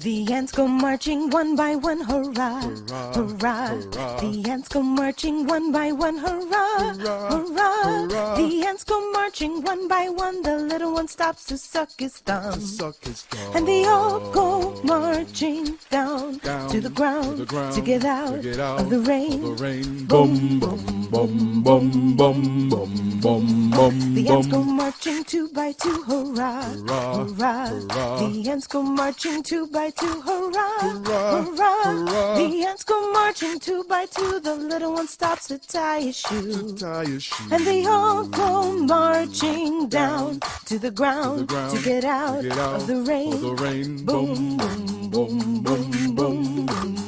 The ants go marching one by one, hurrah, Hurrah, hurrah. hurrah. The ants go marching one by one, hurrah, Hurrah, hurrah. hurrah. The ants go marching one by one. The little one stops to suck his thumb. Suck his thumb. And they all go marching down, Down to the ground to the ground get out, to get out of the rain. of the rain. Boom, boom, boom, boom, boom, boom, boom, boom. The ants go marching two by two, hurrah, Hurrah, hurrah. hurrah. The ants go marching two by two, hurrah, Hurrah, hurrah. hurrah. The ants go marching two by two. The little one stops to tie his shoe. Tie your shoe. And they all go marching down to the ground, to, the ground, to get out, to get out of the rain. Of the rain. Boom, boom, boom, boom, boom, boom, boom.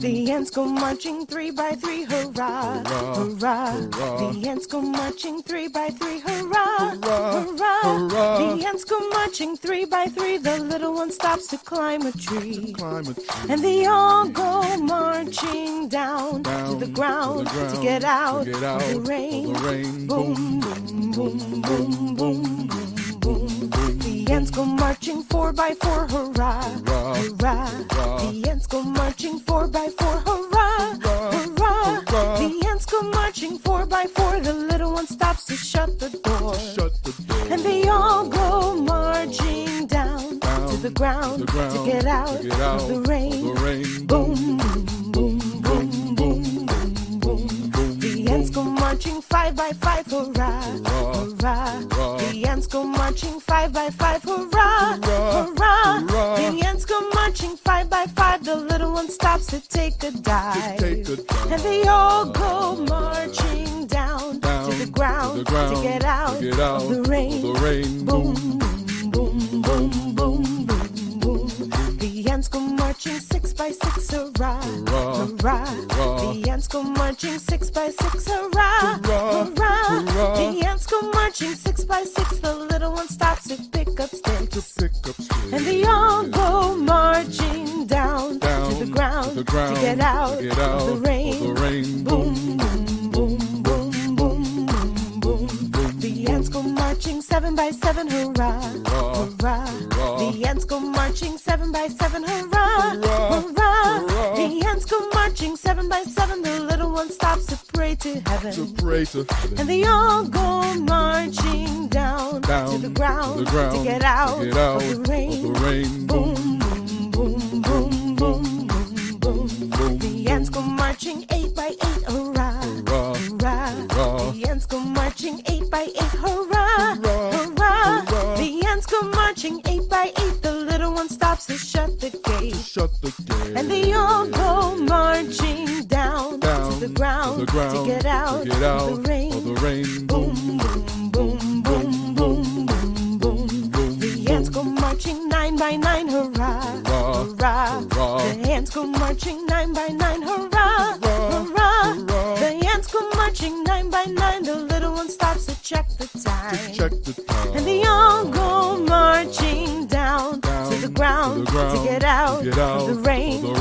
The ants go marching three by three, hurrah, Hurrah. The ants go marching three by three, hurrah, Hurrah. The ants go marching three by three. The little one stops to climb a tree. Climb a tree. And they all go marching down, to the ground, to get out, to get out of the rain. the rain. Boom, boom, boom, boom, boom, boom, boom. The ants go marching four by four, hurrah, Hurrah, hurrah. hurrah. The ants go marching four by four, hurrah, Hurrah, hurrah. hurrah. The ants go marching four by four. The little one stops to shut the door. Shut the door. And they all go marching down, Down to the ground, to the ground get out, to get out of the rain. Of the rain. Boom, boom, marching five by five, hurrah, hurrah. The ants go marching five by five, hurrah, Hurrah. The ants go marching five by five. The little one stops to take a dive. take a dive. And they all go marching down, to the ground, to, the ground, to get out, to get out of the rain. Of the rain. Boom, boom, boom, boom, boom, boom, boom. The ants go marching six by six, hurrah, Hurrah, hurrah. The ants go marching six by six, hurrah, Hurrah, hurrah. hurrah. The ants go marching six by six. The little one stops to pick up sticks. Pick up sticks. And they all go marching down, Down to the ground, to the ground to get out, to get out of the rain. of the rain. Boom, boom, boom, boom, boom, boom, boom. The ants go marching seven by seven, hurrah, Hurrah, hurrah. hurrah. The ants go marching seven by seven, hurrah, Hurrah, hurrah. hurrah. The ants go marching seven by seven. The little one stops to pray to heaven. To pray to heaven. And they all go marching down, Down to the ground, to, the ground, to get out, to get out of the rain. Of the rain. Boom, boom, boom, boom, boom, boom, boom. boom. The ants go marching eight by eight, hurrah, Hurrah, hurrah. hurrah. The ants go marching eight by eight, hurrah, Hurrah, hurrah. hurrah. The ants go marching eight by eight. The little one stops to shut the gate. Shut the gate. And they all the ground, to, the ground, to get out, to get out of the rain. Of the rain. Boom, boom, boom, boom, boom, boom, boom. The ants go marching nine by nine, hurrah, Hurrah, hurrah. hurrah. The ants go marching nine by nine, hurrah, Hurrah, hurrah. hurrah. The ants go marching nine by nine. The little one stops to check the time. Check the time. And they all go marching down, Down to the ground, to, the ground, get out, to get out of the rain. Of the rain.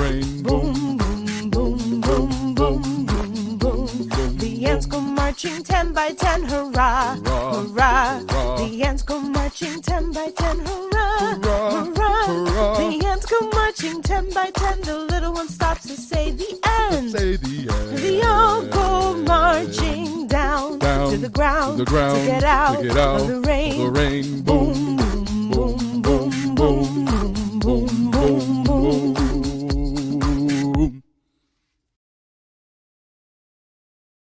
Marching ten by ten, hurrah, Hurrah, hurrah. hurrah. The ants go marching ten by ten, hurrah, Hurrah, hurrah. hurrah. The ants go marching ten by ten. The little one stops to say the end. Say the end. They all go marching down, Down to the ground, to the ground, to get out, to get out of the rain. of the rain. Boom, boom, boom, boom, boom, boom, boom, boom, boom.